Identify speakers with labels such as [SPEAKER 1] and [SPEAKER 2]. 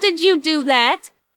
[SPEAKER 1] did you do that?